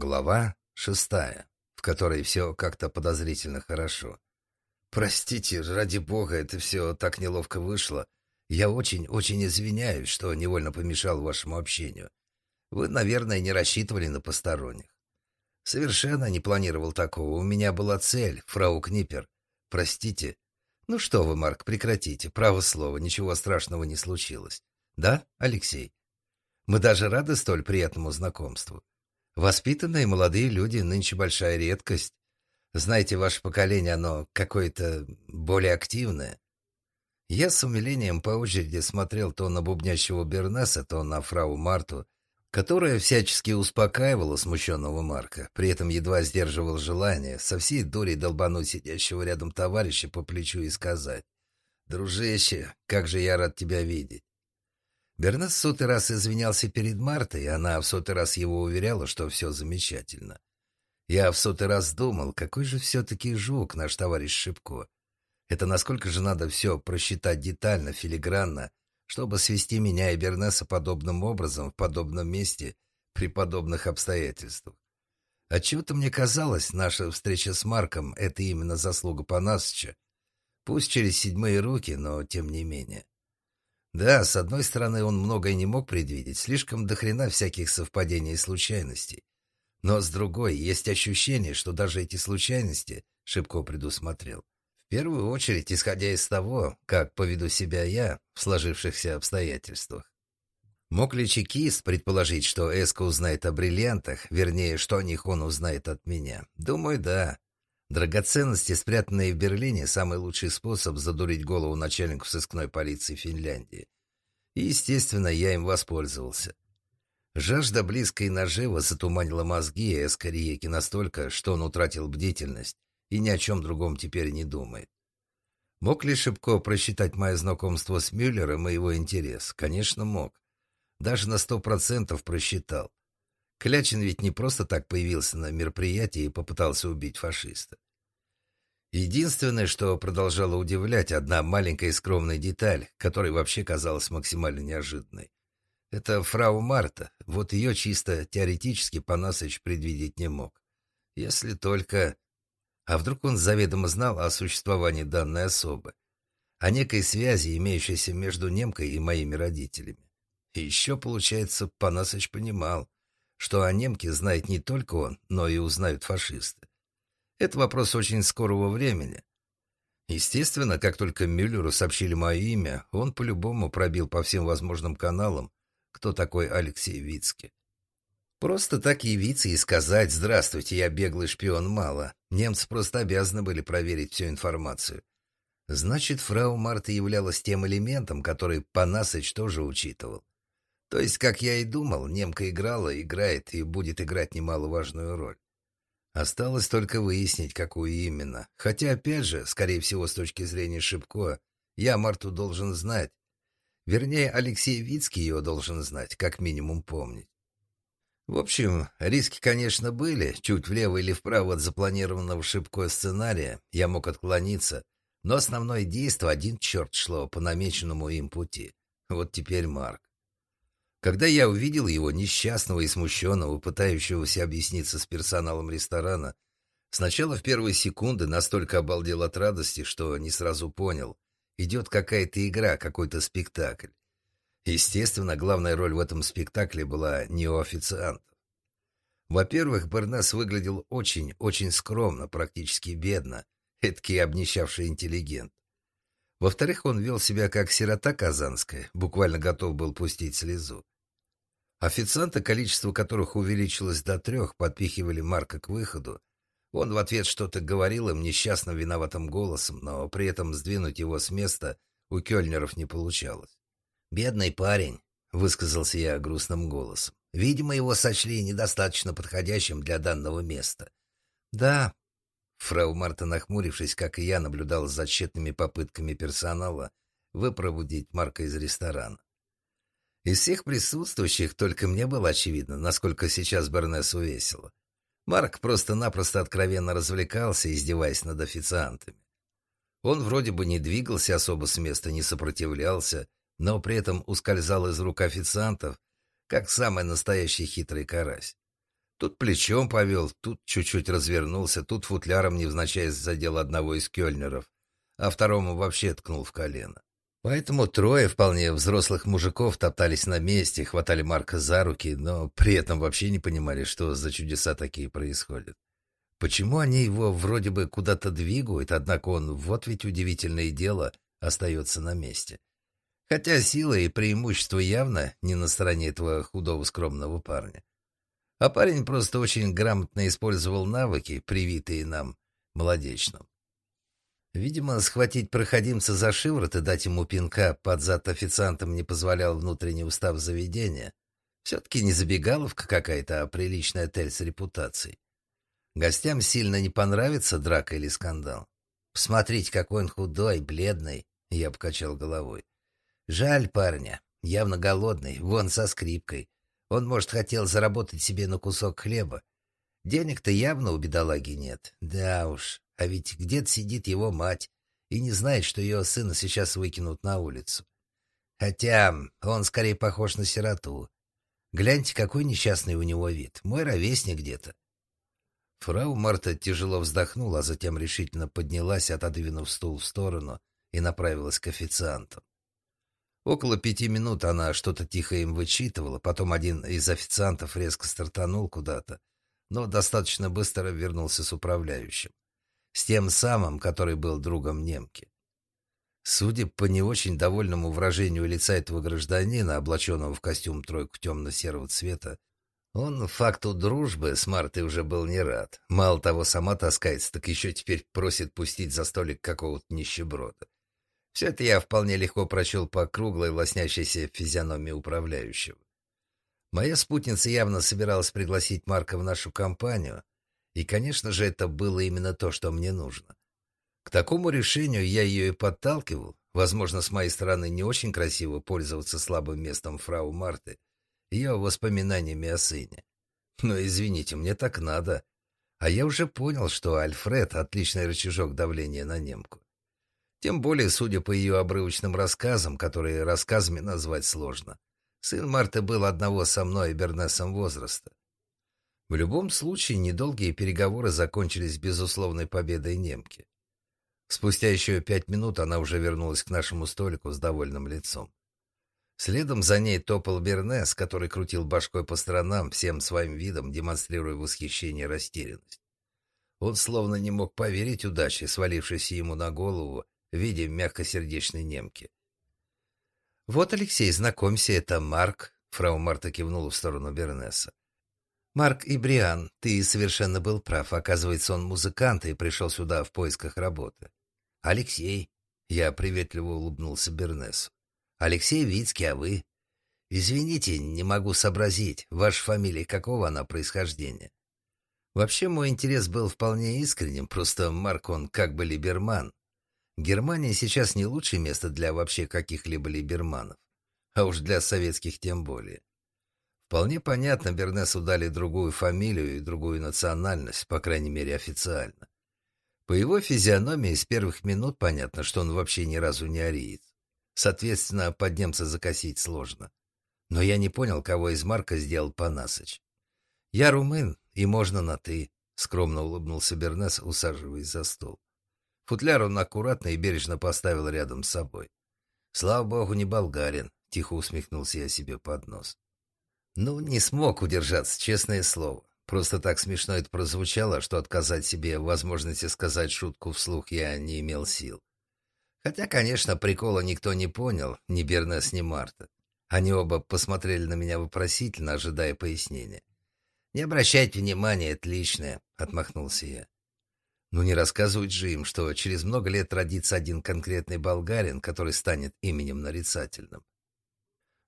Глава шестая, в которой все как-то подозрительно хорошо. «Простите, ради бога, это все так неловко вышло. Я очень-очень извиняюсь, что невольно помешал вашему общению. Вы, наверное, не рассчитывали на посторонних. Совершенно не планировал такого. У меня была цель, фрау Книпер. Простите. Ну что вы, Марк, прекратите. Право слово, ничего страшного не случилось. Да, Алексей? Мы даже рады столь приятному знакомству. Воспитанные молодые люди нынче большая редкость. Знаете, ваше поколение, оно какое-то более активное. Я с умилением по очереди смотрел то на бубнящего Бернеса, то на фрау Марту, которая всячески успокаивала смущенного Марка, при этом едва сдерживал желание со всей дурей долбануть сидящего рядом товарища по плечу и сказать «Дружище, как же я рад тебя видеть!» Бернес в сотый раз извинялся перед Мартой, и она в сотый раз его уверяла, что все замечательно. Я в сотый раз думал, какой же все-таки жук наш товарищ Шипко. Это насколько же надо все просчитать детально, филигранно, чтобы свести меня и Бернеса подобным образом в подобном месте при подобных обстоятельствах. Отчего-то мне казалось, наша встреча с Марком — это именно заслуга Панасыча. Пусть через седьмые руки, но тем не менее. Да, с одной стороны, он многое не мог предвидеть, слишком дохрена всяких совпадений и случайностей. Но с другой, есть ощущение, что даже эти случайности Шибко предусмотрел. В первую очередь, исходя из того, как поведу себя я в сложившихся обстоятельствах. Мог ли чекист предположить, что Эска узнает о бриллиантах, вернее, что о них он узнает от меня? Думаю, да. Драгоценности, спрятанные в Берлине, самый лучший способ задурить голову начальнику сыскной полиции Финляндии. И, естественно, я им воспользовался. Жажда близкой наживы затуманила мозги Эскариеки настолько, что он утратил бдительность и ни о чем другом теперь не думает. Мог ли Шибко просчитать мое знакомство с Мюллером и его интерес? Конечно, мог. Даже на сто процентов просчитал. Клячин ведь не просто так появился на мероприятии и попытался убить фашиста. Единственное, что продолжало удивлять, одна маленькая скромная деталь, которая вообще казалась максимально неожиданной. Это фрау Марта. Вот ее чисто теоретически Панасыч предвидеть не мог. Если только... А вдруг он заведомо знал о существовании данной особы? О некой связи, имеющейся между немкой и моими родителями. И еще, получается, Панасыч понимал, что о немке знает не только он, но и узнают фашисты. Это вопрос очень скорого времени. Естественно, как только Мюллеру сообщили мое имя, он по-любому пробил по всем возможным каналам, кто такой Алексей Вицкий. Просто так явиться и сказать «Здравствуйте, я беглый шпион» мало. Немцы просто обязаны были проверить всю информацию. Значит, фрау Марта являлась тем элементом, который Панасыч тоже учитывал. То есть, как я и думал, немка играла, играет и будет играть немаловажную роль. Осталось только выяснить, какую именно. Хотя, опять же, скорее всего, с точки зрения Шибко, я Марту должен знать. Вернее, Алексей Вицкий ее должен знать, как минимум помнить. В общем, риски, конечно, были. Чуть влево или вправо от запланированного Шибко сценария я мог отклониться, но основное действие один черт шло по намеченному им пути. Вот теперь Марк. Когда я увидел его, несчастного и смущенного, пытающегося объясниться с персоналом ресторана, сначала в первые секунды настолько обалдел от радости, что не сразу понял. Идет какая-то игра, какой-то спектакль. Естественно, главная роль в этом спектакле была не у официантов. Во-первых, Бернес выглядел очень-очень скромно, практически бедно, эдакий обнищавший интеллигент. Во-вторых, он вел себя как сирота казанская, буквально готов был пустить слезу. Официанты, количество которых увеличилось до трех, подпихивали Марка к выходу. Он в ответ что-то говорил им несчастно виноватым голосом, но при этом сдвинуть его с места у Кёльнеров не получалось. «Бедный парень», — высказался я грустным голосом. «Видимо, его сочли недостаточно подходящим для данного места». «Да». Фрау Марта, нахмурившись, как и я, наблюдала за тщетными попытками персонала выпроводить Марка из ресторана. Из всех присутствующих только мне было очевидно, насколько сейчас Бернесу весело. Марк просто-напросто откровенно развлекался, издеваясь над официантами. Он вроде бы не двигался особо с места, не сопротивлялся, но при этом ускользал из рук официантов, как самый настоящий хитрый карась. Тут плечом повел, тут чуть-чуть развернулся, тут футляром невзначай задел одного из кёльнеров, а второму вообще ткнул в колено. Поэтому трое вполне взрослых мужиков топтались на месте, хватали Марка за руки, но при этом вообще не понимали, что за чудеса такие происходят. Почему они его вроде бы куда-то двигают, однако он, вот ведь удивительное дело, остается на месте. Хотя сила и преимущество явно не на стороне этого худого скромного парня. А парень просто очень грамотно использовал навыки, привитые нам, молодечным. Видимо, схватить проходимца за шиворот и дать ему пинка под зад официантам не позволял внутренний устав заведения. Все-таки не забегаловка какая-то, а приличный отель с репутацией. Гостям сильно не понравится драка или скандал. Посмотрите, какой он худой, бледный, я покачал головой. Жаль парня, явно голодный, вон со скрипкой. Он, может, хотел заработать себе на кусок хлеба. Денег-то явно у бедолаги нет. Да уж, а ведь где-то сидит его мать и не знает, что ее сына сейчас выкинут на улицу. Хотя он скорее похож на сироту. Гляньте, какой несчастный у него вид. Мой ровесник где-то. Фрау Марта тяжело вздохнула, а затем решительно поднялась, отодвинув стул в сторону, и направилась к официанту. Около пяти минут она что-то тихо им вычитывала, потом один из официантов резко стартанул куда-то, но достаточно быстро вернулся с управляющим с тем самым, который был другом немки. Судя по не очень довольному выражению лица этого гражданина, облаченного в костюм тройку темно-серого цвета, он факту дружбы с Мартой уже был не рад. Мало того, сама таскается, так еще теперь просит пустить за столик какого-то нищеброда. Все это я вполне легко прочел по круглой лоснящейся физиономии управляющего. Моя спутница явно собиралась пригласить Марка в нашу компанию, и, конечно же, это было именно то, что мне нужно. К такому решению я ее и подталкивал. Возможно, с моей стороны не очень красиво пользоваться слабым местом фрау Марты, ее воспоминаниями о сыне. Но, извините, мне так надо. А я уже понял, что Альфред — отличный рычажок давления на немку. Тем более, судя по ее обрывочным рассказам, которые рассказами назвать сложно, сын Марты был одного со мной и Бернесом возраста. В любом случае, недолгие переговоры закончились безусловной победой немки. Спустя еще пять минут она уже вернулась к нашему столику с довольным лицом. Следом за ней топал Бернес, который крутил башкой по сторонам, всем своим видом демонстрируя восхищение и растерянность. Он словно не мог поверить удаче, свалившейся ему на голову в виде мягкосердечной немки. «Вот, Алексей, знакомься, это Марк», — фрау Марта кивнула в сторону Бернеса. «Марк и Бриан, ты совершенно был прав. Оказывается, он музыкант и пришел сюда в поисках работы». «Алексей», — я приветливо улыбнулся Бернесу. «Алексей Вицкий, а вы?» «Извините, не могу сообразить, ваша фамилия какого она происхождения?» Вообще, мой интерес был вполне искренним, просто Марк, он как бы либерман. Германия сейчас не лучшее место для вообще каких-либо либерманов, а уж для советских тем более. Вполне понятно, Бернесу дали другую фамилию и другую национальность, по крайней мере официально. По его физиономии с первых минут понятно, что он вообще ни разу не ариец. Соответственно, под немца закосить сложно. Но я не понял, кого из Марка сделал Панасыч. «Я румын, и можно на «ты», — скромно улыбнулся Бернес, усаживаясь за стол. Футляр он аккуратно и бережно поставил рядом с собой. «Слава богу, не болгарин», — тихо усмехнулся я себе под нос. Ну, не смог удержаться, честное слово. Просто так смешно это прозвучало, что отказать себе возможности сказать шутку вслух я не имел сил. Хотя, конечно, прикола никто не понял, ни Бернес, ни Марта. Они оба посмотрели на меня вопросительно, ожидая пояснения. «Не обращайте внимания, это личное», — отмахнулся я. Ну не рассказывать же им, что через много лет родится один конкретный болгарин, который станет именем нарицательным.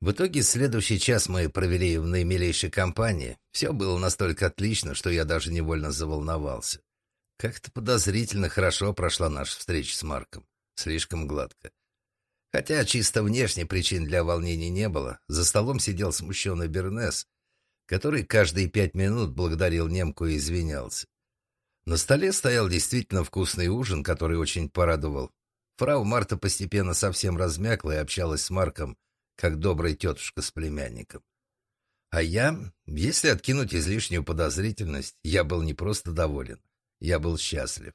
В итоге следующий час мы провели в наимилейшей компании. Все было настолько отлично, что я даже невольно заволновался. Как-то подозрительно хорошо прошла наша встреча с Марком. Слишком гладко. Хотя чисто внешне причин для волнений не было. За столом сидел смущенный Бернес, который каждые пять минут благодарил немку и извинялся. На столе стоял действительно вкусный ужин, который очень порадовал. Фрау Марта постепенно совсем размякла и общалась с Марком как добрая тетушка с племянником. А я, если откинуть излишнюю подозрительность, я был не просто доволен, я был счастлив.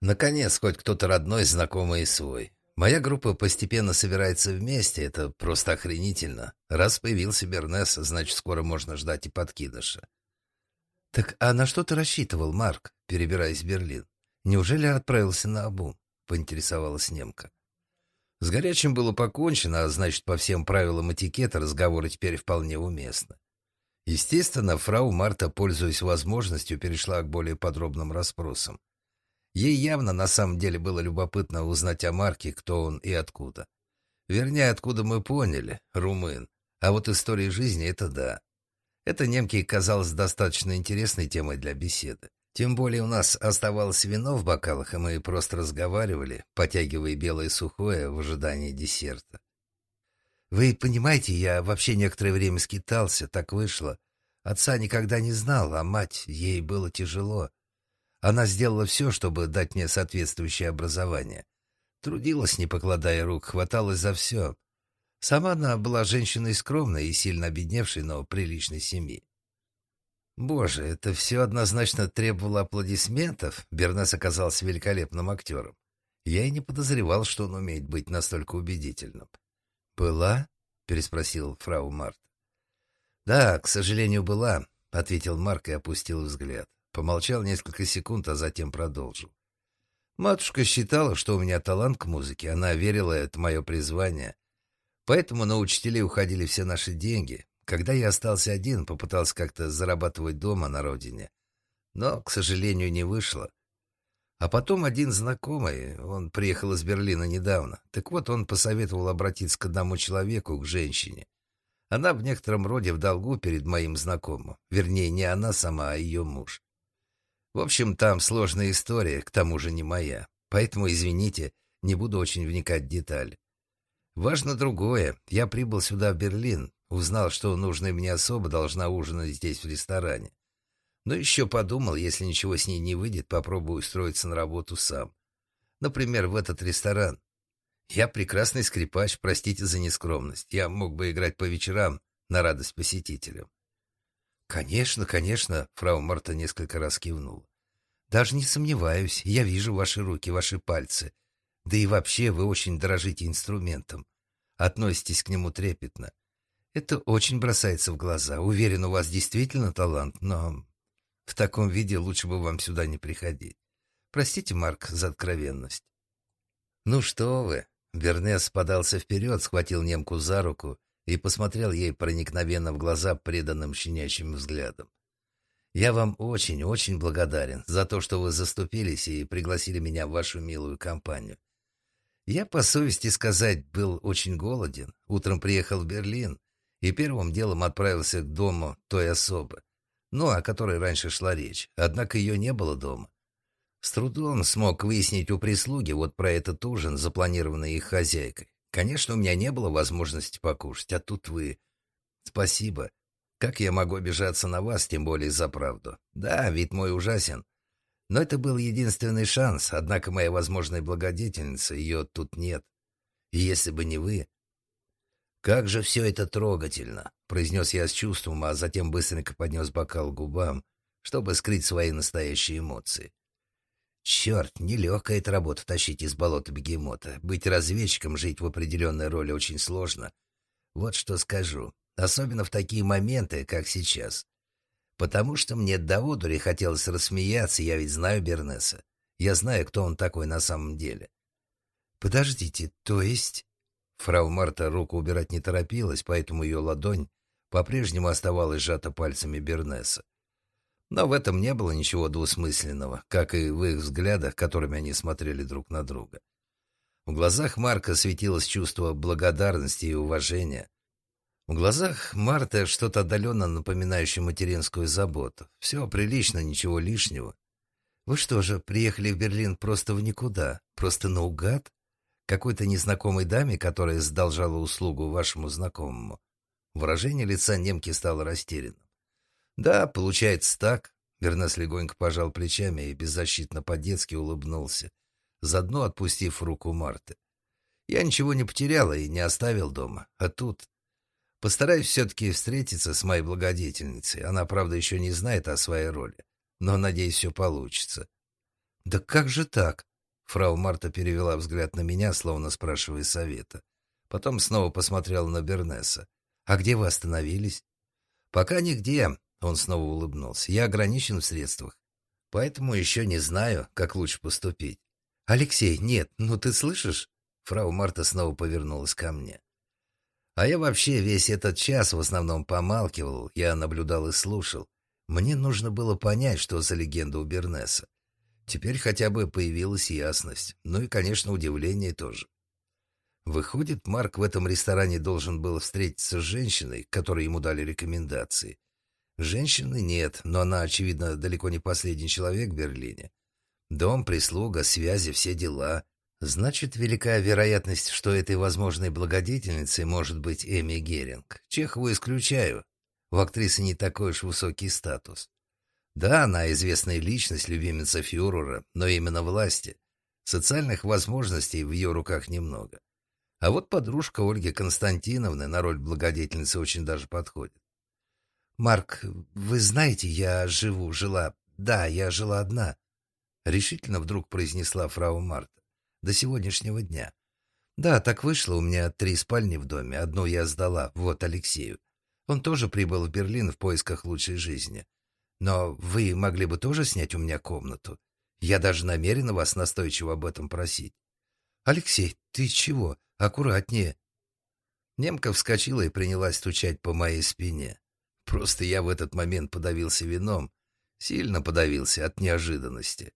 Наконец, хоть кто-то родной, знакомый и свой. Моя группа постепенно собирается вместе, это просто охренительно. Раз появился Бернес, значит, скоро можно ждать и подкидыша. «Так а на что ты рассчитывал, Марк, перебираясь в Берлин? Неужели отправился на обум?» — поинтересовалась немка. С горячим было покончено, а значит, по всем правилам этикета разговоры теперь вполне уместны. Естественно, фрау Марта, пользуясь возможностью, перешла к более подробным расспросам. Ей явно на самом деле было любопытно узнать о Марке, кто он и откуда. Вернее, откуда мы поняли, румын. А вот история жизни — это да. Это немке казалось достаточно интересной темой для беседы. Тем более у нас оставалось вино в бокалах, и мы просто разговаривали, потягивая белое сухое в ожидании десерта. Вы понимаете, я вообще некоторое время скитался, так вышло. Отца никогда не знал, а мать, ей было тяжело. Она сделала все, чтобы дать мне соответствующее образование. Трудилась, не покладая рук, хваталась за все. Сама она была женщиной скромной и сильно обедневшей, но приличной семьи. Боже, это все однозначно требовало аплодисментов. Бернес оказался великолепным актером. Я и не подозревал, что он умеет быть настолько убедительным. «Была?» — переспросил фрау Март. «Да, к сожалению, была», — ответил Марк и опустил взгляд. Помолчал несколько секунд, а затем продолжил. «Матушка считала, что у меня талант к музыке. Она верила, это мое призвание. Поэтому на учителей уходили все наши деньги. Когда я остался один, попытался как-то зарабатывать дома на родине. Но, к сожалению, не вышло. А потом один знакомый, он приехал из Берлина недавно. Так вот, он посоветовал обратиться к одному человеку, к женщине. Она в некотором роде в долгу перед моим знакомым. Вернее, не она сама, а ее муж. В общем, там сложная история, к тому же не моя. Поэтому, извините, не буду очень вникать в детали. Важно другое. Я прибыл сюда, в Берлин, Узнал, что нужная мне особа должна ужинать здесь в ресторане. Но еще подумал, если ничего с ней не выйдет, попробую устроиться на работу сам. Например, в этот ресторан. Я прекрасный скрипач, простите за нескромность. Я мог бы играть по вечерам на радость посетителям. Конечно, конечно, фрау Марта несколько раз кивнула. Даже не сомневаюсь, я вижу ваши руки, ваши пальцы. Да и вообще вы очень дорожите инструментом. Относитесь к нему трепетно. Это очень бросается в глаза. Уверен, у вас действительно талант, но в таком виде лучше бы вам сюда не приходить. Простите, Марк, за откровенность. Ну что вы? Бернес подался вперед, схватил немку за руку и посмотрел ей проникновенно в глаза преданным щенячьим взглядом. «Я вам очень-очень благодарен за то, что вы заступились и пригласили меня в вашу милую компанию. Я, по совести сказать, был очень голоден. Утром приехал в Берлин, и первым делом отправился к дому той особы, ну, о которой раньше шла речь, однако ее не было дома. С трудом смог выяснить у прислуги вот про этот ужин, запланированный их хозяйкой. Конечно, у меня не было возможности покушать, а тут вы... Спасибо. Как я могу обижаться на вас, тем более за правду? Да, вид мой ужасен. Но это был единственный шанс, однако моя возможная благодетельница, ее тут нет. И если бы не вы, «Как же все это трогательно!» — произнес я с чувством, а затем быстренько поднес бокал к губам, чтобы скрыть свои настоящие эмоции. Черт, нелегкая эта работа тащить из болота бегемота. Быть разведчиком, жить в определенной роли очень сложно. Вот что скажу. Особенно в такие моменты, как сейчас. Потому что мне до одури хотелось рассмеяться, я ведь знаю Бернеса. Я знаю, кто он такой на самом деле. Подождите, то есть... Фрау Марта руку убирать не торопилась, поэтому ее ладонь по-прежнему оставалась сжата пальцами Бернеса. Но в этом не было ничего двусмысленного, как и в их взглядах, которыми они смотрели друг на друга. В глазах Марка светилось чувство благодарности и уважения. В глазах Марта что-то отдаленно напоминающее материнскую заботу. Все прилично, ничего лишнего. «Вы что же, приехали в Берлин просто в никуда? Просто наугад?» Какой-то незнакомой даме, которая сдолжала услугу вашему знакомому. Выражение лица немки стало растерянным. «Да, получается так». Бернес легонько пожал плечами и беззащитно по-детски улыбнулся, заодно отпустив руку Марты. «Я ничего не потеряла и не оставил дома. А тут...» Постараюсь все-таки встретиться с моей благодетельницей. Она, правда, еще не знает о своей роли. Но, надеюсь, все получится. «Да как же так?» Фрау Марта перевела взгляд на меня, словно спрашивая совета. Потом снова посмотрела на Бернеса. «А где вы остановились?» «Пока нигде», — он снова улыбнулся. «Я ограничен в средствах, поэтому еще не знаю, как лучше поступить». «Алексей, нет, ну ты слышишь?» Фрау Марта снова повернулась ко мне. А я вообще весь этот час в основном помалкивал, я наблюдал и слушал. Мне нужно было понять, что за легенда у Бернеса. Теперь хотя бы появилась ясность. Ну и, конечно, удивление тоже. Выходит, Марк в этом ресторане должен был встретиться с женщиной, которой ему дали рекомендации. Женщины нет, но она, очевидно, далеко не последний человек в Берлине. Дом, прислуга, связи, все дела. Значит, велика вероятность, что этой возможной благодетельницей может быть Эми Геринг. Чехову исключаю. У актрисы не такой уж высокий статус. Да, она известная личность, любимица фюрера, но именно власти. Социальных возможностей в ее руках немного. А вот подружка Ольги Константиновны на роль благодетельницы очень даже подходит. «Марк, вы знаете, я живу, жила... Да, я жила одна», — решительно вдруг произнесла фрау Марта до сегодняшнего дня. Да, так вышло, у меня три спальни в доме, одну я сдала, вот Алексею. Он тоже прибыл в Берлин в поисках лучшей жизни. Но вы могли бы тоже снять у меня комнату? Я даже намерена вас настойчиво об этом просить. Алексей, ты чего? Аккуратнее. Немка вскочила и принялась стучать по моей спине. Просто я в этот момент подавился вином. Сильно подавился от неожиданности.